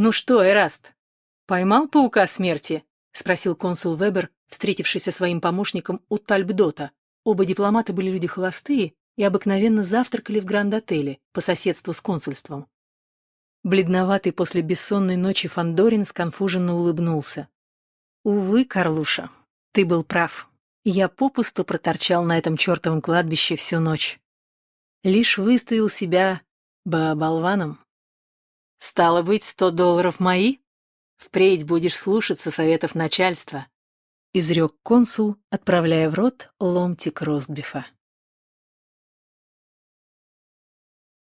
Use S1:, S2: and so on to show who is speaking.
S1: «Ну что, Эраст, поймал паука смерти?» — спросил консул Вебер, встретившись со своим помощником у Тальбдота. Оба дипломата были люди холостые и обыкновенно завтракали в Гранд-отеле по соседству с консульством. Бледноватый после бессонной ночи Фандорин сконфуженно улыбнулся. «Увы, Карлуша, ты был прав. Я попусту проторчал на этом чертовом кладбище всю ночь. Лишь выставил себя болваном. Стало быть, сто долларов мои? Впредь будешь слушаться советов начальства», — изрек консул, отправляя в рот ломтик ростбифа.